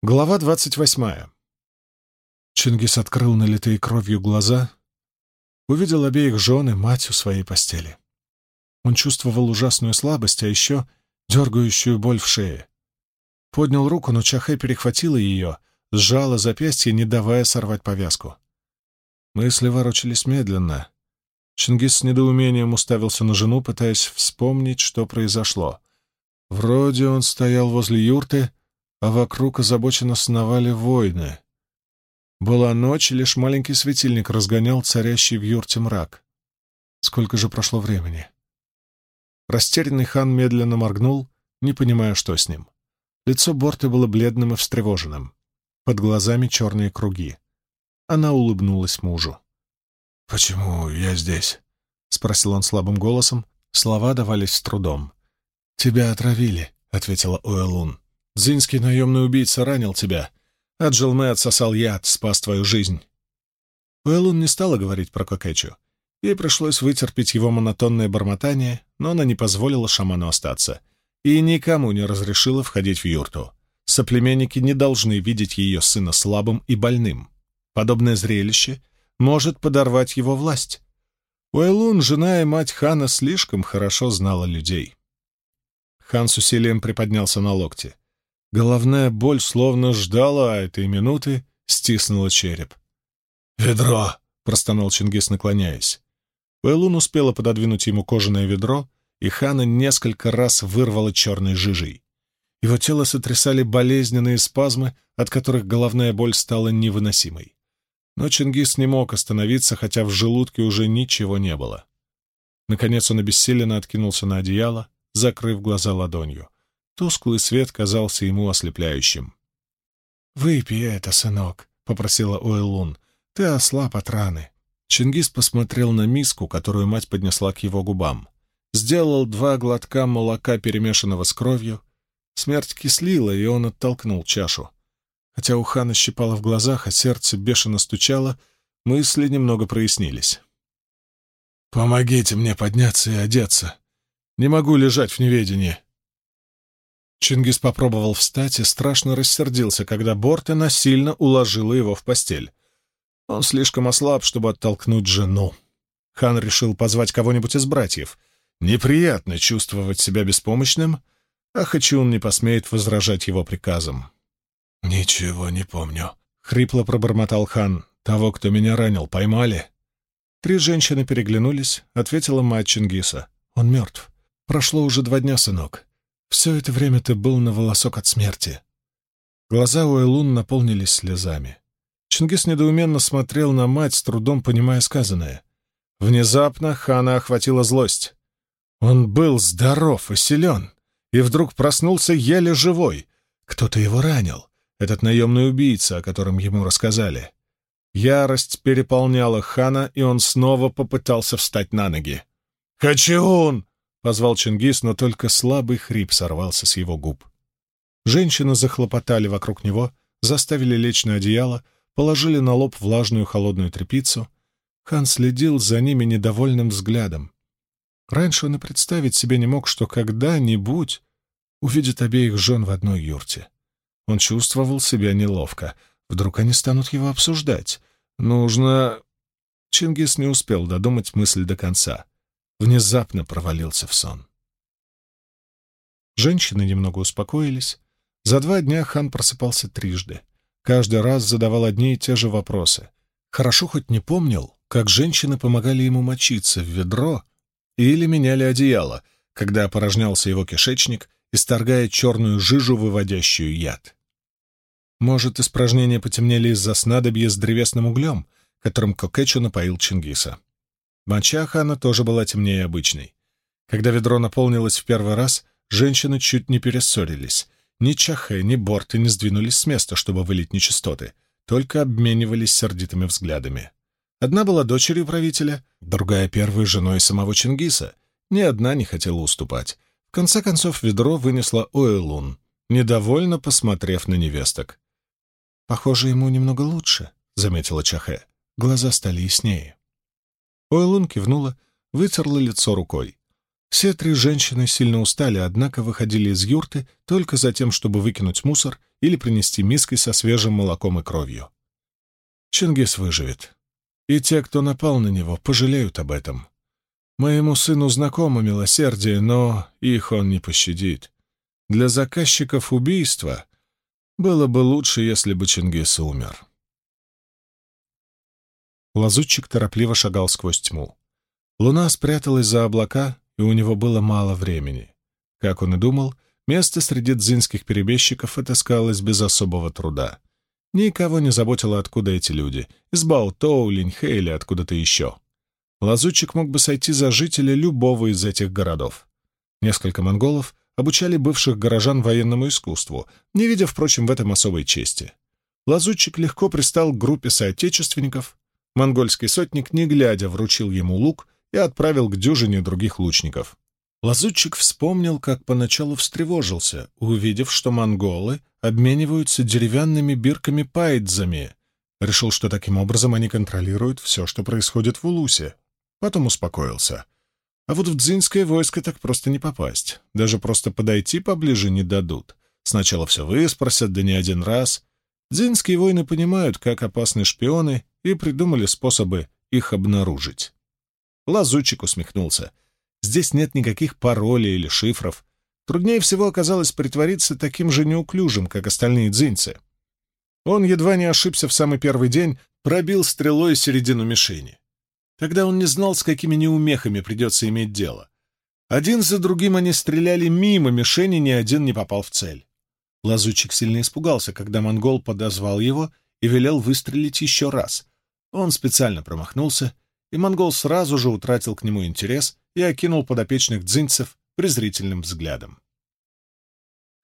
Глава двадцать восьмая. Чингис открыл налитые кровью глаза, увидел обеих жен и мать у своей постели. Он чувствовал ужасную слабость, а еще дергающую боль в шее. Поднял руку, но Чахэ перехватила ее, сжала запястье, не давая сорвать повязку. Мысли ворочались медленно. Чингис с недоумением уставился на жену, пытаясь вспомнить, что произошло. Вроде он стоял возле юрты, а вокруг озабоченно сновали воины. Была ночь, лишь маленький светильник разгонял царящий в юрте мрак. Сколько же прошло времени? Растерянный хан медленно моргнул, не понимая, что с ним. Лицо Борты было бледным и встревоженным. Под глазами черные круги. Она улыбнулась мужу. «Почему я здесь?» — спросил он слабым голосом. Слова давались с трудом. «Тебя отравили», — ответила Уэлун. Дзинский наемный убийца ранил тебя, а Джилме отсосал яд, спас твою жизнь. Уэлун не стала говорить про Кокетчу. Ей пришлось вытерпеть его монотонное бормотание, но она не позволила шаману остаться и никому не разрешила входить в юрту. Соплеменники не должны видеть ее сына слабым и больным. Подобное зрелище может подорвать его власть. Уэлун, жена и мать хана, слишком хорошо знала людей. Хан с усилием приподнялся на локте. Головная боль словно ждала этой минуты, стиснула череп. «Ведро!» — простонал Чингис, наклоняясь. Уэлун успела пододвинуть ему кожаное ведро, и Хана несколько раз вырвала черной жижей. Его тело сотрясали болезненные спазмы, от которых головная боль стала невыносимой. Но Чингис не мог остановиться, хотя в желудке уже ничего не было. Наконец он обессиленно откинулся на одеяло, закрыв глаза ладонью. Тусклый свет казался ему ослепляющим. «Выпей это, сынок», — попросила Уэллун. «Ты ослаб от раны». Чингис посмотрел на миску, которую мать поднесла к его губам. Сделал два глотка молока, перемешанного с кровью. Смерть кислила, и он оттолкнул чашу. Хотя у хана щипало в глазах, а сердце бешено стучало, мысли немного прояснились. «Помогите мне подняться и одеться. Не могу лежать в неведении», Чингис попробовал встать и страшно рассердился, когда Борта насильно уложила его в постель. Он слишком ослаб, чтобы оттолкнуть жену. Хан решил позвать кого-нибудь из братьев. Неприятно чувствовать себя беспомощным, а Хачиун не посмеет возражать его приказам. «Ничего не помню», — хрипло пробормотал хан. «Того, кто меня ранил, поймали?» Три женщины переглянулись, ответила мать Чингиса. «Он мертв. Прошло уже два дня, сынок. Все это время ты был на волосок от смерти. Глаза Уэлун наполнились слезами. Чингис недоуменно смотрел на мать, с трудом понимая сказанное. Внезапно хана охватила злость. Он был здоров и силен, и вдруг проснулся еле живой. Кто-то его ранил, этот наемный убийца, о котором ему рассказали. Ярость переполняла хана, и он снова попытался встать на ноги. «Хачиун!» — позвал Чингис, но только слабый хрип сорвался с его губ. Женщины захлопотали вокруг него, заставили лечь на одеяло, положили на лоб влажную холодную тряпицу. Хан следил за ними недовольным взглядом. Раньше он и представить себе не мог, что когда-нибудь увидит обеих жен в одной юрте. Он чувствовал себя неловко. Вдруг они станут его обсуждать. Нужно... Чингис не успел додумать мысль до конца внезапно провалился в сон. Женщины немного успокоились. За два дня хан просыпался трижды. Каждый раз задавал одни и те же вопросы. Хорошо хоть не помнил, как женщины помогали ему мочиться в ведро или меняли одеяло, когда опорожнялся его кишечник, исторгая черную жижу, выводящую яд. Может, испражнения потемнели из-за снадобья с древесным углем, которым Кокетчу напоил Чингиса. Моча хана тоже была темнее обычной. Когда ведро наполнилось в первый раз, женщины чуть не перессорились. Ни Чахе, ни Борты не сдвинулись с места, чтобы вылить нечистоты, только обменивались сердитыми взглядами. Одна была дочерью правителя, другая — первой женой самого Чингиса. Ни одна не хотела уступать. В конце концов ведро вынесла Оэлун, недовольно посмотрев на невесток. «Похоже, ему немного лучше», — заметила Чахе. Глаза стали яснее. Ойлун кивнула, вытерла лицо рукой. Все три женщины сильно устали, однако выходили из юрты только за тем, чтобы выкинуть мусор или принести миски со свежим молоком и кровью. Чингис выживет. И те, кто напал на него, пожалеют об этом. Моему сыну знакомо милосердие, но их он не пощадит. Для заказчиков убийства было бы лучше, если бы Чингис умер. Лазутчик торопливо шагал сквозь тьму. Луна спряталась за облака, и у него было мало времени. Как он и думал, место среди дзинских перебежчиков отыскалось без особого труда. Никого не заботило, откуда эти люди — из Баутоу, Линьхэ или откуда-то еще. Лазутчик мог бы сойти за жителя любого из этих городов. Несколько монголов обучали бывших горожан военному искусству, не видя, впрочем, в этом особой чести. Лазутчик легко пристал к группе соотечественников. Монгольский сотник, не глядя, вручил ему лук и отправил к дюжине других лучников. Лазутчик вспомнил, как поначалу встревожился, увидев, что монголы обмениваются деревянными бирками-пайдзами. Решил, что таким образом они контролируют все, что происходит в Улусе. Потом успокоился. А вот в дзинское войско так просто не попасть. Даже просто подойти поближе не дадут. Сначала все выспросят, да не один раз. Дзинские воины понимают, как опасны шпионы, и придумали способы их обнаружить. Лазутчик усмехнулся. Здесь нет никаких паролей или шифров. Труднее всего оказалось притвориться таким же неуклюжим, как остальные дзинцы. Он едва не ошибся в самый первый день, пробил стрелой середину мишени. Тогда он не знал, с какими неумехами придется иметь дело. Один за другим они стреляли мимо мишени, ни один не попал в цель. Лазутчик сильно испугался, когда монгол подозвал его и велел выстрелить еще раз. Он специально промахнулся, и монгол сразу же утратил к нему интерес и окинул подопечных дзинцев презрительным взглядом.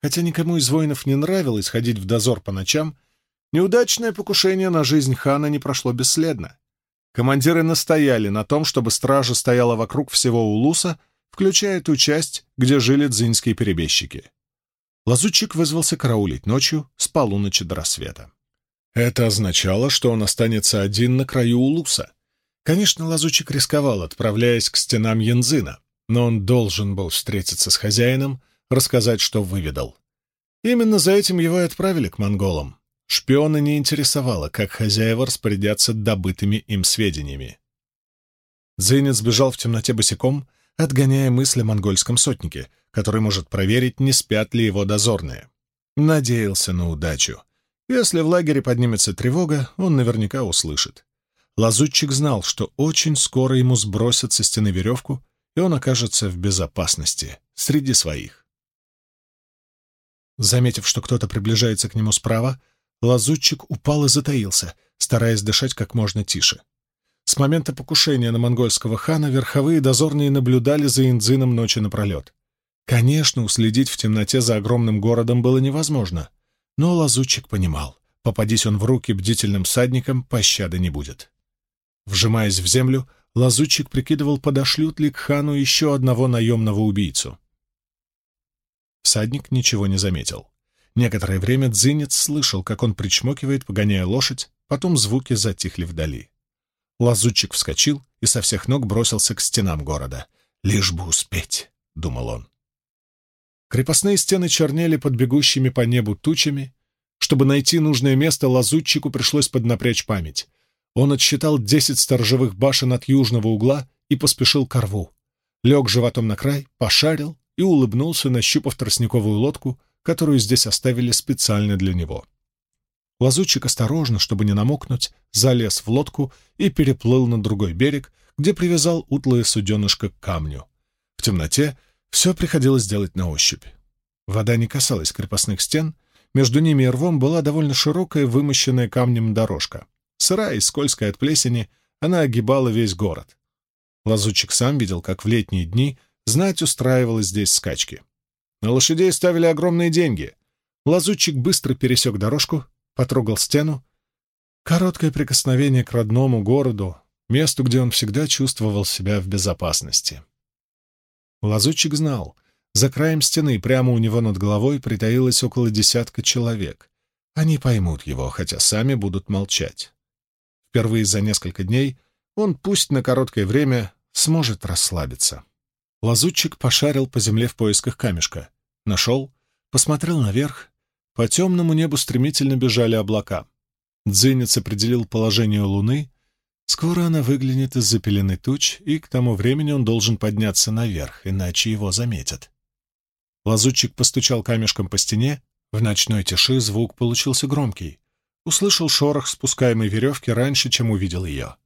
Хотя никому из воинов не нравилось ходить в дозор по ночам, неудачное покушение на жизнь хана не прошло бесследно. Командиры настояли на том, чтобы стража стояла вокруг всего Улуса, включая ту часть, где жили дзинские перебежчики. Лазутчик вызвался караулить ночью с полуночи до рассвета. Это означало, что он останется один на краю Улуса. Конечно, лазучик рисковал, отправляясь к стенам Янзына, но он должен был встретиться с хозяином, рассказать, что выведал. Именно за этим его и отправили к монголам. Шпиона не интересовало, как хозяева распорядятся добытыми им сведениями. Дзинец бежал в темноте босиком, отгоняя мысли о монгольском сотнике, который может проверить, не спят ли его дозорные. Надеялся на удачу. Если в лагере поднимется тревога, он наверняка услышит. Лазутчик знал, что очень скоро ему сбросят со стены веревку, и он окажется в безопасности среди своих. Заметив, что кто-то приближается к нему справа, лазутчик упал и затаился, стараясь дышать как можно тише. С момента покушения на монгольского хана верховые дозорные наблюдали за Индзином ночи напролет. Конечно, уследить в темноте за огромным городом было невозможно, но лазутчик понимал, попадись он в руки бдительным всадникам, пощады не будет. Вжимаясь в землю, лазутчик прикидывал, подошлют ли к хану еще одного наемного убийцу. Всадник ничего не заметил. Некоторое время Дзинец слышал, как он причмокивает, погоняя лошадь, потом звуки затихли вдали. Лазутчик вскочил и со всех ног бросился к стенам города. «Лишь бы успеть», — думал он. Крепостные стены чернели под бегущими по небу тучами. Чтобы найти нужное место, лазутчику пришлось поднапрячь память. Он отсчитал десять сторожевых башен от южного угла и поспешил к рву. Лег животом на край, пошарил и улыбнулся, нащупав тростниковую лодку, которую здесь оставили специально для него. Лазутчик осторожно, чтобы не намокнуть, залез в лодку и переплыл на другой берег, где привязал утлое суденышко к камню. В темноте все приходилось делать на ощупь. Вода не касалась крепостных стен, между ними и рвом была довольно широкая, вымощенная камнем дорожка. Сырая и скользкая от плесени, она огибала весь город. Лазутчик сам видел, как в летние дни знать устраивала здесь скачки. На лошадей ставили огромные деньги. Лазутчик быстро пересек дорожку, потрогал стену. Короткое прикосновение к родному городу, месту, где он всегда чувствовал себя в безопасности. Лазутчик знал, за краем стены прямо у него над головой притаилось около десятка человек. Они поймут его, хотя сами будут молчать. Впервые за несколько дней он, пусть на короткое время, сможет расслабиться. Лазутчик пошарил по земле в поисках камешка. Нашел, посмотрел наверх. По темному небу стремительно бежали облака. Дзинец определил положение Луны. Скоро она выглянет из-за пелены туч, и к тому времени он должен подняться наверх, иначе его заметят. Лазутчик постучал камешком по стене. В ночной тиши звук получился громкий. Услышал шорох спускаемой веревки раньше, чем увидел ее.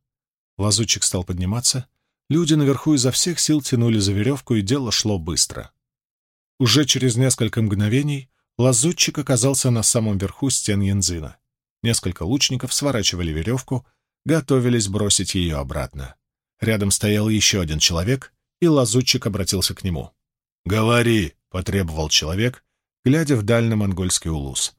Лазутчик стал подниматься. Люди наверху изо всех сил тянули за веревку, и дело шло быстро. Уже через несколько мгновений лазутчик оказался на самом верху стен Янзина. Несколько лучников сворачивали веревку, готовились бросить ее обратно. Рядом стоял еще один человек, и лазутчик обратился к нему. «Говори!» — потребовал человек, глядя в дальний монгольский улус.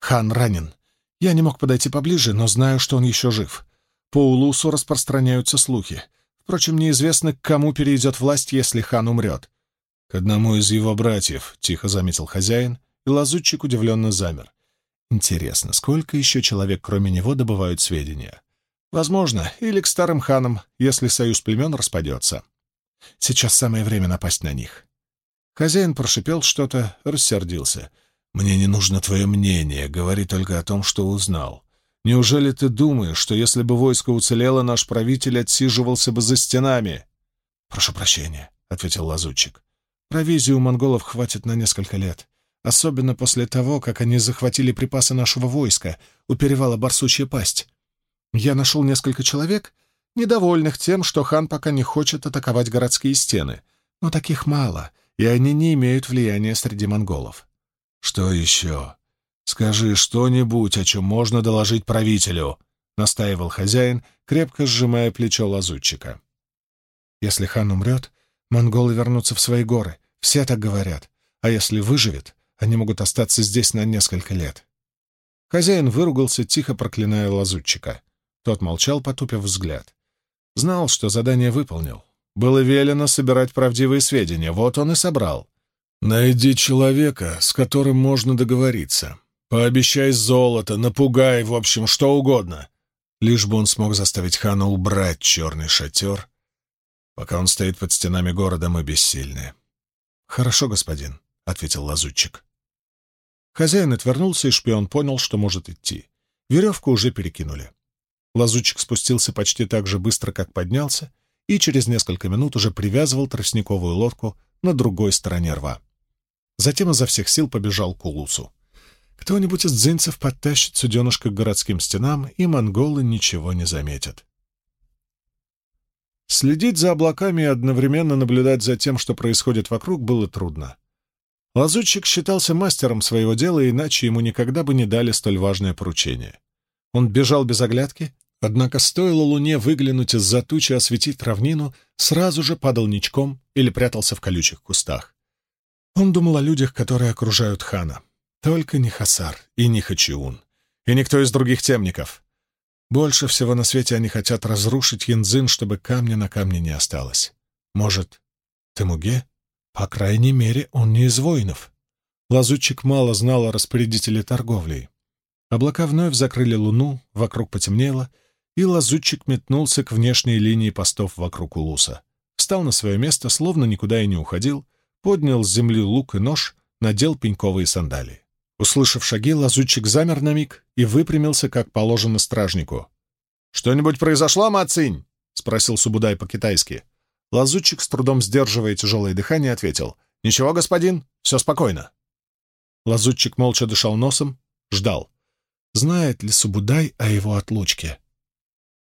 «Хан ранен. Я не мог подойти поближе, но знаю, что он еще жив. По улусу распространяются слухи. Впрочем, неизвестно, к кому перейдет власть, если хан умрет. «К одному из его братьев», — тихо заметил хозяин, и лазутчик удивленно замер. «Интересно, сколько еще человек, кроме него, добывают сведения?» «Возможно, или к старым ханам, если союз племен распадется. Сейчас самое время напасть на них». Хозяин прошипел что-то, рассердился. «Мне не нужно твое мнение, говори только о том, что узнал. Неужели ты думаешь, что если бы войско уцелело, наш правитель отсиживался бы за стенами?» «Прошу прощения», — ответил лазутчик. «Провизию у монголов хватит на несколько лет, особенно после того, как они захватили припасы нашего войска у перевала Барсучья пасть. Я нашел несколько человек, недовольных тем, что хан пока не хочет атаковать городские стены, но таких мало, и они не имеют влияния среди монголов». «Что еще?» «Скажи что-нибудь, о чем можно доложить правителю», — настаивал хозяин, крепко сжимая плечо лазутчика. «Если хан умрет, монголы вернутся в свои горы. Все так говорят. А если выживет, они могут остаться здесь на несколько лет». Хозяин выругался, тихо проклиная лазутчика. Тот молчал, потупив взгляд. Знал, что задание выполнил. Было велено собирать правдивые сведения, вот он и собрал. «Найди человека, с которым можно договориться. Пообещай золото, напугай, в общем, что угодно. Лишь бы он смог заставить хана убрать черный шатер, пока он стоит под стенами города, мы бессильны. «Хорошо, господин», — ответил лазутчик. Хозяин отвернулся, и шпион понял, что может идти. Веревку уже перекинули. Лазутчик спустился почти так же быстро, как поднялся, и через несколько минут уже привязывал тростниковую лодку на другой стороне рва. Затем изо всех сил побежал к Улусу. Кто-нибудь из дзинцев подтащит суденышко к городским стенам, и монголы ничего не заметят. Следить за облаками и одновременно наблюдать за тем, что происходит вокруг, было трудно. Лазутчик считался мастером своего дела, иначе ему никогда бы не дали столь важное поручение. Он бежал без оглядки, однако стоило луне выглянуть из-за тучи осветить равнину, сразу же падал ничком или прятался в колючих кустах. Он думал о людях, которые окружают хана. Только не Хасар и не Хачиун, и никто из других темников. Больше всего на свете они хотят разрушить Янзин, чтобы камня на камне не осталось. Может, Темуге? По крайней мере, он не из воинов. Лазутчик мало знал о распорядителе торговли. Облака вновь закрыли луну, вокруг потемнело, и лазутчик метнулся к внешней линии постов вокруг Улуса. Встал на свое место, словно никуда и не уходил, поднял с земли лук и нож, надел пеньковые сандалии. Услышав шаги, лазутчик замер на миг и выпрямился, как положено стражнику. «Что-нибудь произошло, Мацинь?» — спросил Субудай по-китайски. Лазутчик, с трудом сдерживая тяжелое дыхание, ответил. «Ничего, господин, все спокойно». Лазутчик молча дышал носом, ждал. Знает ли Субудай о его отлучке?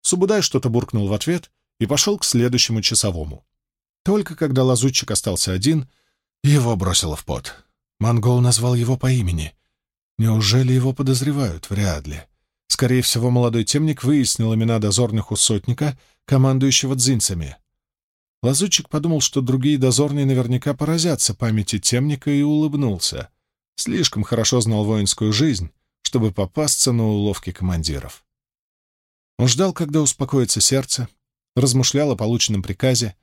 Субудай что-то буркнул в ответ и пошел к следующему часовому. Только когда лазутчик остался один, его бросило в пот. Монгол назвал его по имени. Неужели его подозревают? Вряд ли. Скорее всего, молодой темник выяснил имена дозорных у сотника, командующего дзинцами. Лазутчик подумал, что другие дозорные наверняка поразятся памяти темника и улыбнулся. Слишком хорошо знал воинскую жизнь, чтобы попасться на уловки командиров. Он ждал, когда успокоится сердце, размышлял о полученном приказе.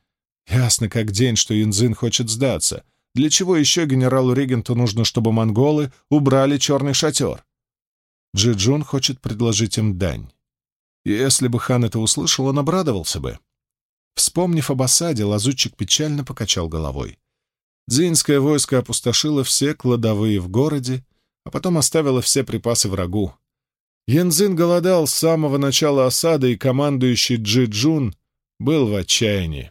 Ясно как день, что Янзин хочет сдаться — для чего еще генералу-регенту нужно, чтобы монголы убрали черный шатер? Джиджун хочет предложить им дань. Если бы хан это услышал, он обрадовался бы. Вспомнив об осаде, лазутчик печально покачал головой. Дзинское войско опустошило все кладовые в городе, а потом оставило все припасы врагу. Янзин голодал с самого начала осады, и командующий Джи Джун был в отчаянии.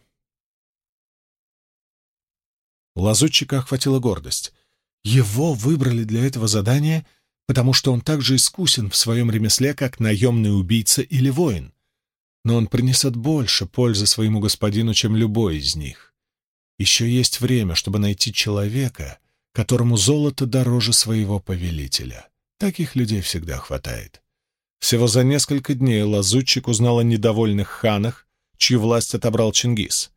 Лазутчика охватила гордость. Его выбрали для этого задания, потому что он так же искусен в своем ремесле, как наемный убийца или воин. Но он принесет больше пользы своему господину, чем любой из них. Еще есть время, чтобы найти человека, которому золото дороже своего повелителя. Таких людей всегда хватает. Всего за несколько дней лазутчик узнал о недовольных ханах, чью власть отобрал Чингис.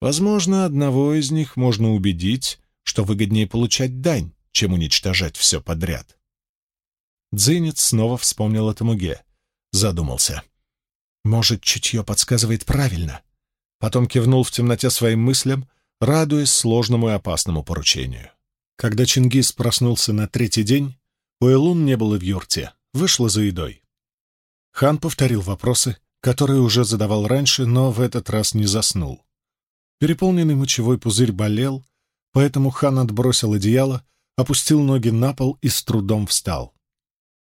Возможно, одного из них можно убедить, что выгоднее получать дань, чем уничтожать все подряд. Дзинец снова вспомнил о Тамуге. Задумался. Может, чутье подсказывает правильно. Потом кивнул в темноте своим мыслям, радуясь сложному и опасному поручению. Когда Чингис проснулся на третий день, Уэлун не было в юрте, вышла за едой. Хан повторил вопросы, которые уже задавал раньше, но в этот раз не заснул. Переполненный мочевой пузырь болел, поэтому хан отбросил одеяло, опустил ноги на пол и с трудом встал.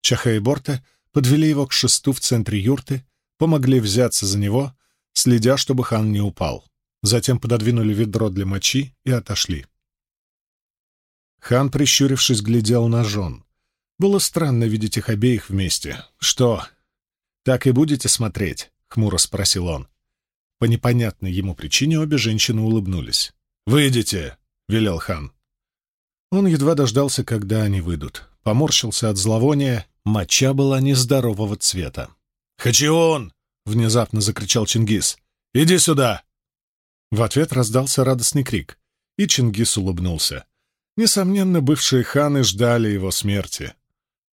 Чаха и Борта подвели его к шесту в центре юрты, помогли взяться за него, следя, чтобы хан не упал. Затем пододвинули ведро для мочи и отошли. Хан, прищурившись, глядел на жен. Было странно видеть их обеих вместе. «Что, так и будете смотреть?» — хмуро спросил он. По непонятной ему причине обе женщины улыбнулись. «Выйдите!» — велел хан. Он едва дождался, когда они выйдут. Поморщился от зловония, моча была нездорового цвета. «Хачион!» — внезапно закричал Чингис. «Иди сюда!» В ответ раздался радостный крик, и Чингис улыбнулся. Несомненно, бывшие ханы ждали его смерти.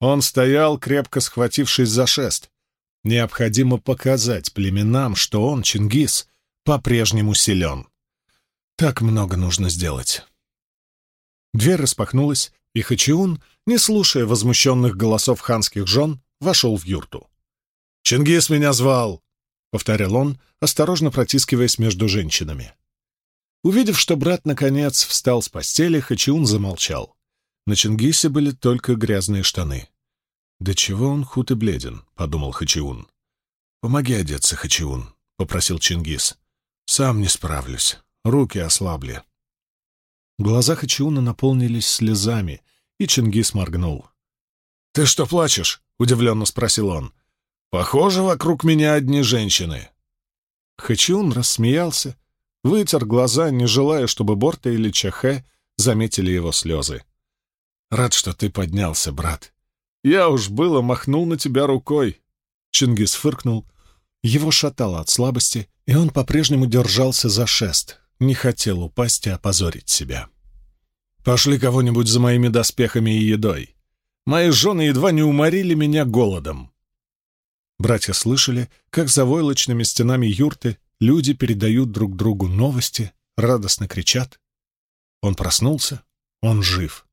Он стоял, крепко схватившись за шест. Необходимо показать племенам, что он, Чингис, по-прежнему силен. Так много нужно сделать. Дверь распахнулась, и Хачиун, не слушая возмущенных голосов ханских жен, вошел в юрту. «Чингис меня звал!» — повторял он, осторожно протискиваясь между женщинами. Увидев, что брат наконец встал с постели, Хачиун замолчал. На Чингисе были только грязные штаны. «Да чего он худ и бледен?» — подумал Хачиун. «Помоги одеться, Хачиун», — попросил Чингис. «Сам не справлюсь. Руки ослабли». Глаза Хачиуна наполнились слезами, и Чингис моргнул. «Ты что плачешь?» — удивленно спросил он. «Похоже, вокруг меня одни женщины». Хачиун рассмеялся, вытер глаза, не желая, чтобы Борта или Чахе заметили его слезы. «Рад, что ты поднялся, брат. Я уж было махнул на тебя рукой. Чингис фыркнул. Его шатало от слабости, и он по-прежнему держался за шест, не хотел упасть и опозорить себя. «Пошли кого-нибудь за моими доспехами и едой. Мои жены едва не уморили меня голодом». Братья слышали, как за войлочными стенами юрты люди передают друг другу новости, радостно кричат. Он проснулся, он жив.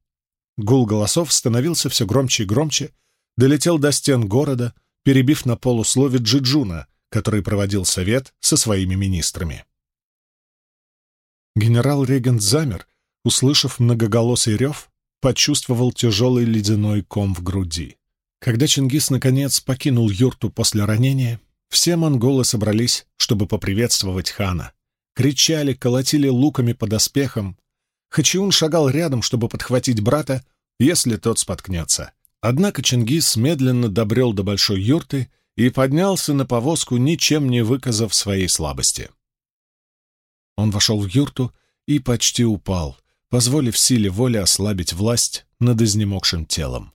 Гул голосов становился все громче и громче, долетел до стен города, перебив на полуслове Джиджуна, который проводил совет со своими министрами. Генерал-регент замер, услышав многоголосый рев, почувствовал тяжелый ледяной ком в груди. Когда Чингис наконец покинул юрту после ранения, все монголы собрались, чтобы поприветствовать хана. Кричали, колотили луками по доспехам, Хачиун шагал рядом, чтобы подхватить брата, если тот споткнется. Однако Чингис медленно добрел до большой юрты и поднялся на повозку, ничем не выказав своей слабости. Он вошел в юрту и почти упал, позволив силе воли ослабить власть над изнемогшим телом.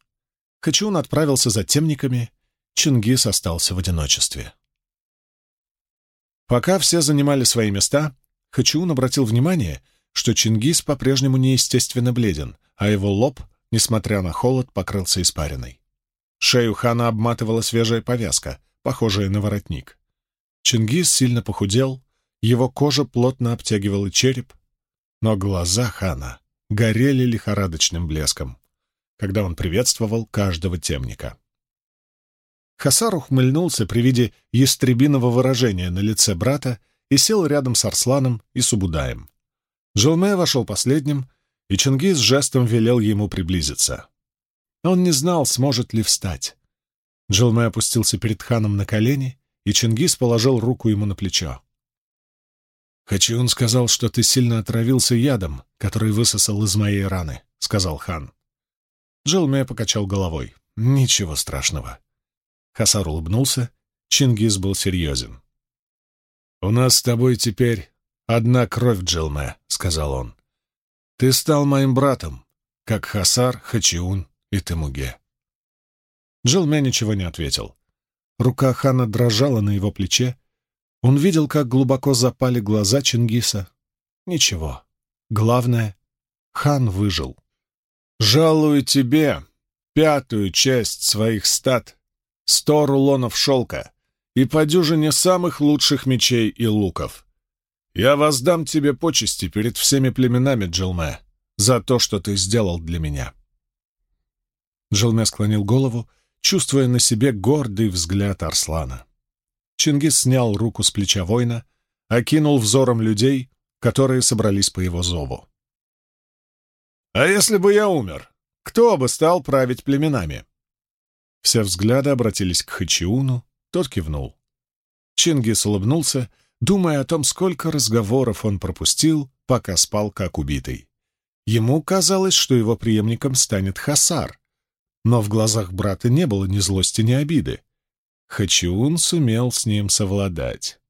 Хачиун отправился за темниками, Чингис остался в одиночестве. Пока все занимали свои места, Хачиун обратил внимание, что Чингис по-прежнему неестественно бледен, а его лоб, несмотря на холод, покрылся испариной. Шею хана обматывала свежая повязка, похожая на воротник. Чингис сильно похудел, его кожа плотно обтягивала череп, но глаза хана горели лихорадочным блеском, когда он приветствовал каждого темника. Хасар ухмыльнулся при виде ястребиного выражения на лице брата и сел рядом с Арсланом и Субудаем. Джилме вошел последним, и Чингис жестом велел ему приблизиться. Он не знал, сможет ли встать. Джилме опустился перед ханом на колени, и Чингис положил руку ему на плечо. «Хачиун сказал, что ты сильно отравился ядом, который высосал из моей раны», — сказал хан. Джилме покачал головой. «Ничего страшного». Хасар улыбнулся. Чингис был серьезен. «У нас с тобой теперь одна кровь, Джилме», — сказал он. «Ты стал моим братом, как Хасар, Хачиун и Темуге». Джилме ничего не ответил. Рука хана дрожала на его плече. Он видел, как глубоко запали глаза Чингиса. Ничего. Главное, хан выжил. «Жалую тебе пятую часть своих стад, сто рулонов шелка и по дюжине самых лучших мечей и луков. Я воздам тебе почести перед всеми племенами, Джилме, за то, что ты сделал для меня». Джилме склонил голову, чувствуя на себе гордый взгляд Арслана. Чингис снял руку с плеча воина, окинул взором людей, которые собрались по его зову. «А если бы я умер, кто бы стал править племенами?» Все взгляды обратились к Хачиуну, тот кивнул. Чингис улыбнулся, думая о том, сколько разговоров он пропустил, пока спал как убитый. Ему казалось, что его преемником станет Хасар, но в глазах брата не было ни злости, ни обиды. Хачиун сумел с ним совладать.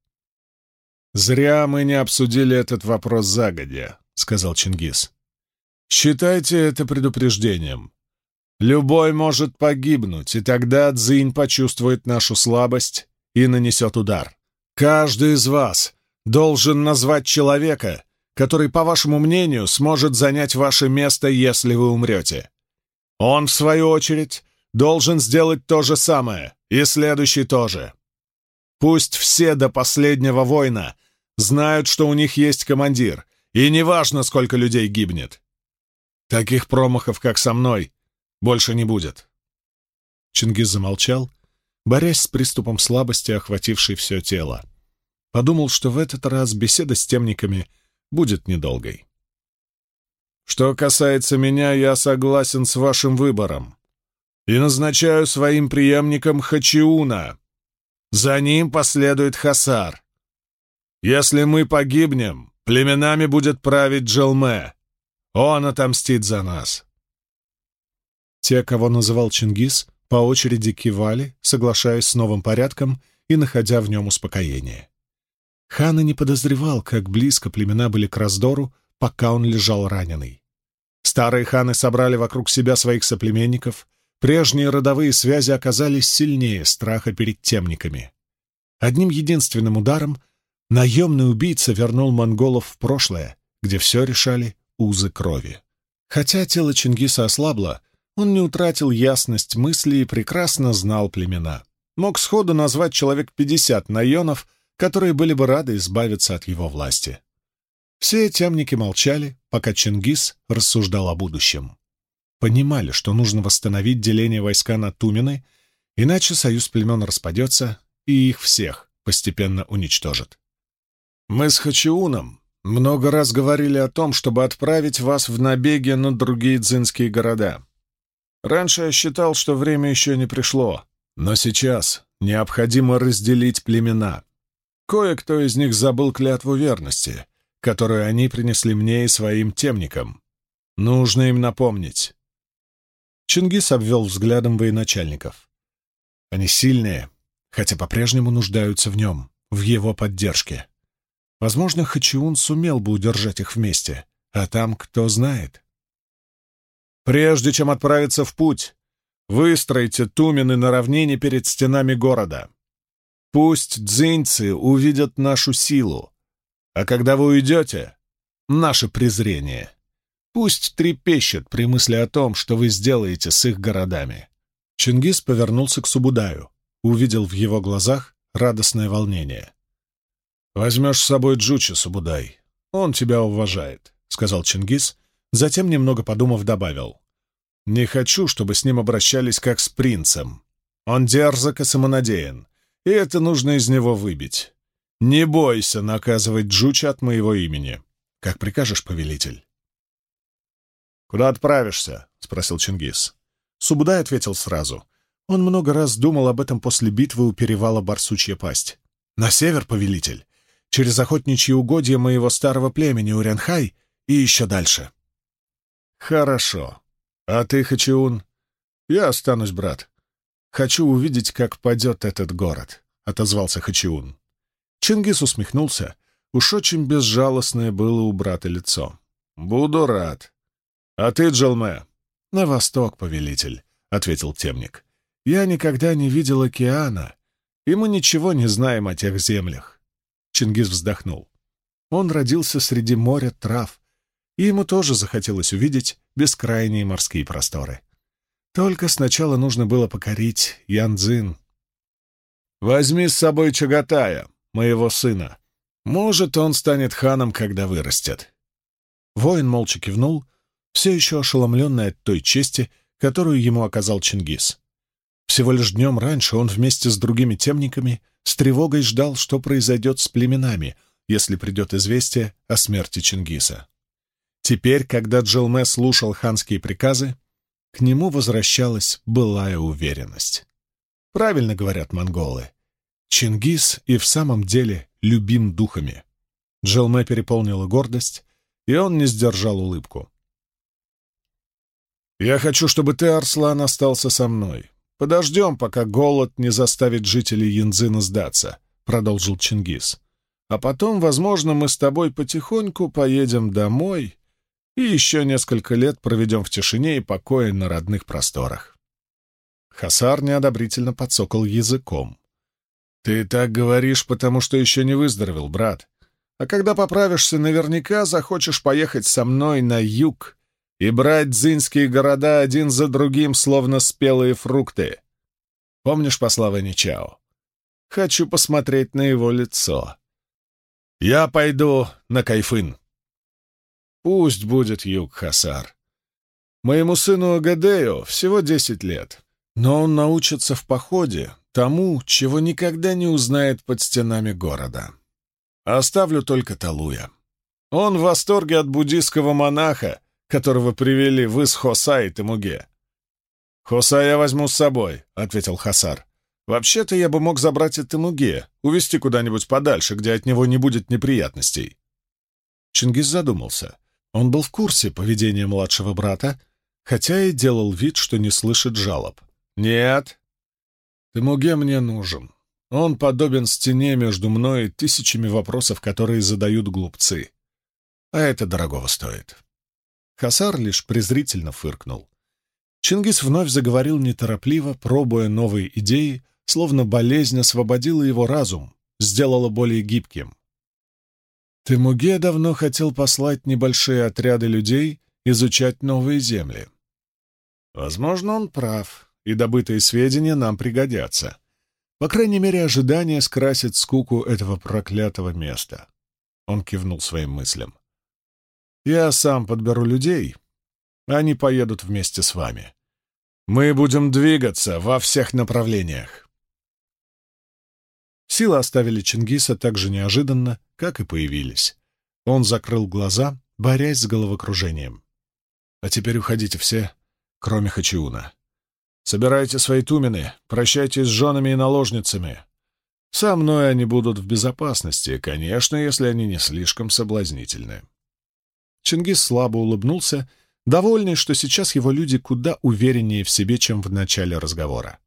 «Зря мы не обсудили этот вопрос загодя», — сказал Чингис. «Считайте это предупреждением. Любой может погибнуть, и тогда Цзинь почувствует нашу слабость и нанесет удар. Каждый из вас должен назвать человека, который, по вашему мнению, сможет занять ваше место, если вы умрете. Он, в свою очередь, должен сделать то же самое, и следующий тоже. Пусть все до последнего воина знают, что у них есть командир, и неважно, сколько людей гибнет. Таких промахов, как со мной, больше не будет. Чингис замолчал, борясь с приступом слабости, охватившей все тело. Подумал, что в этот раз беседа с темниками будет недолгой. Что касается меня, я согласен с вашим выбором и назначаю своим преемником Хачиуна. За ним последует Хасар. Если мы погибнем, племенами будет править Джелме. Он отомстит за нас. Те, кого называл Чингис, по очереди кивали, соглашаясь с новым порядком и находя в нем успокоение. Хан и не подозревал, как близко племена были к раздору, пока он лежал раненый. Старые ханы собрали вокруг себя своих соплеменников, прежние родовые связи оказались сильнее страха перед темниками. Одним единственным ударом наемный убийца вернул монголов в прошлое, где все решали узы крови. Хотя тело Чингиса ослабло, он не утратил ясность мысли и прекрасно знал племена. Мог сходу назвать человек пятьдесят наенов, которые были бы рады избавиться от его власти. Все темники молчали, пока Чингис рассуждал о будущем. Понимали, что нужно восстановить деление войска на Тумины, иначе союз племен распадется, и их всех постепенно уничтожат. «Мы с Хачиуном много раз говорили о том, чтобы отправить вас в набеги на другие дзинские города. Раньше я считал, что время еще не пришло, но сейчас необходимо разделить племена. Кое-кто из них забыл клятву верности, которую они принесли мне и своим темникам. Нужно им напомнить. Чингис обвел взглядом военачальников. Они сильные, хотя по-прежнему нуждаются в нем, в его поддержке. Возможно, Хачиун сумел бы удержать их вместе, а там кто знает. Прежде чем отправиться в путь, выстройте тумены на равнине перед стенами города. Пусть дзиньцы увидят нашу силу, а когда вы уйдете, наше презрение. Пусть трепещет при мысли о том, что вы сделаете с их городами. Чингис повернулся к Субудаю, увидел в его глазах радостное волнение. «Возьмешь с собой Джучи, Субудай. Он тебя уважает», — сказал Чингис, затем, немного подумав, добавил. «Не хочу, чтобы с ним обращались как с принцем. Он дерзок и самонадеян, и это нужно из него выбить. Не бойся наказывать Джуча от моего имени. Как прикажешь, повелитель. «Куда отправишься?» — спросил Чингис. Субудай ответил сразу. Он много раз думал об этом после битвы у перевала Барсучья пасть. «На север, повелитель, через охотничьи угодья моего старого племени Урянхай и еще дальше». «Хорошо. А ты, Хачиун?» «Я останусь, брат. Хочу увидеть, как падет этот город», — отозвался Хачиун. Чингис усмехнулся. Уж очень безжалостное было у брата лицо. «Буду рад. А ты, Джалме?» «На восток, повелитель», — ответил темник. «Я никогда не видел океана, и мы ничего не знаем о тех землях». Чингис вздохнул. Он родился среди моря трав, и ему тоже захотелось увидеть бескрайние морские просторы. Только сначала нужно было покорить Янцзин. «Возьми с собой Чагатая», моего сына. Может, он станет ханом, когда вырастет». Воин молча кивнул, все еще ошеломленный от той чести, которую ему оказал Чингис. Всего лишь днем раньше он вместе с другими темниками с тревогой ждал, что произойдет с племенами, если придет известие о смерти Чингиса. Теперь, когда Джилме слушал ханские приказы, к нему возвращалась былая уверенность. Правильно говорят монголы. Чингис и в самом деле любим духами. Джилме переполнила гордость, и он не сдержал улыбку. «Я хочу, чтобы ты, Арслан, остался со мной. Подождем, пока голод не заставит жителей Янзына сдаться», — продолжил Чингис. «А потом, возможно, мы с тобой потихоньку поедем домой и еще несколько лет проведем в тишине и покое на родных просторах». Хасар неодобрительно подсокал языком. «Ты так говоришь, потому что еще не выздоровел, брат. А когда поправишься, наверняка захочешь поехать со мной на юг и брать дзинские города один за другим, словно спелые фрукты. Помнишь посла Ваничао? Хочу посмотреть на его лицо. Я пойду на Кайфын. Пусть будет юг, Хасар. Моему сыну Агадею всего десять лет, но он научится в походе, тому, чего никогда не узнает под стенами города. Оставлю только Талуя. Он в восторге от буддийского монаха, которого привели в Исхоса и Тамуге. «Хоса я возьму с собой», — ответил Хасар. «Вообще-то я бы мог забрать и Тамуге, увезти куда-нибудь подальше, где от него не будет неприятностей». Чингис задумался. Он был в курсе поведения младшего брата, хотя и делал вид, что не слышит жалоб. «Нет, Темуге мне нужен. Он подобен стене между мной и тысячами вопросов, которые задают глупцы. А это дорогого стоит. Хасар лишь презрительно фыркнул. Чингис вновь заговорил неторопливо, пробуя новые идеи, словно болезнь освободила его разум, сделала более гибким. Темуге давно хотел послать небольшие отряды людей изучать новые земли. Возможно, он прав и добытые сведения нам пригодятся. По крайней мере, ожидание скрасит скуку этого проклятого места. Он кивнул своим мыслям. Я сам подберу людей, они поедут вместе с вами. Мы будем двигаться во всех направлениях. Силы оставили Чингиса так же неожиданно, как и появились. Он закрыл глаза, борясь с головокружением. А теперь уходите все, кроме Хачиуна. Собирайте свои тумены, прощайтесь с женами и наложницами. Со мной они будут в безопасности, конечно, если они не слишком соблазнительны». Чингис слабо улыбнулся, довольный, что сейчас его люди куда увереннее в себе, чем в начале разговора.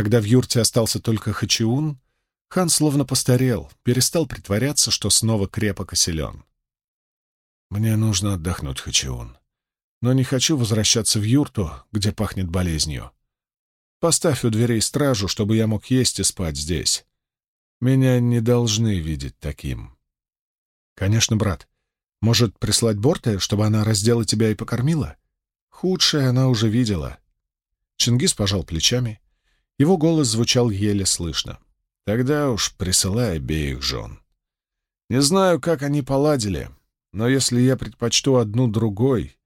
Когда в юрте остался только Хачиун, хан словно постарел, перестал притворяться, что снова крепок и силен. «Мне нужно отдохнуть, Хачиун но не хочу возвращаться в юрту, где пахнет болезнью. Поставь у дверей стражу, чтобы я мог есть и спать здесь. Меня не должны видеть таким. Конечно, брат. Может, прислать Борте, чтобы она раздела тебя и покормила? Худшее она уже видела. Чингис пожал плечами. Его голос звучал еле слышно. Тогда уж присылай обеих жен. Не знаю, как они поладили, но если я предпочту одну другой,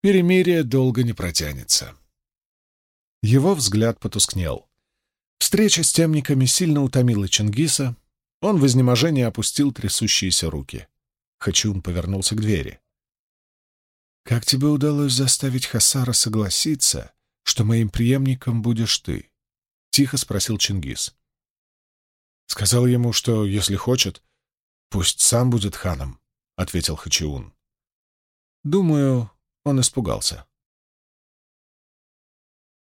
перемирие долго не протянется. Его взгляд потускнел. Встреча с темниками сильно утомила Чингиса, Он в изнеможении опустил трясущиеся руки. Хачун повернулся к двери. «Как тебе удалось заставить Хасара согласиться, что моим преемником будешь ты?» — тихо спросил Чингис. «Сказал ему, что, если хочет, пусть сам будет ханом», — ответил Хачиун. «Думаю, он испугался».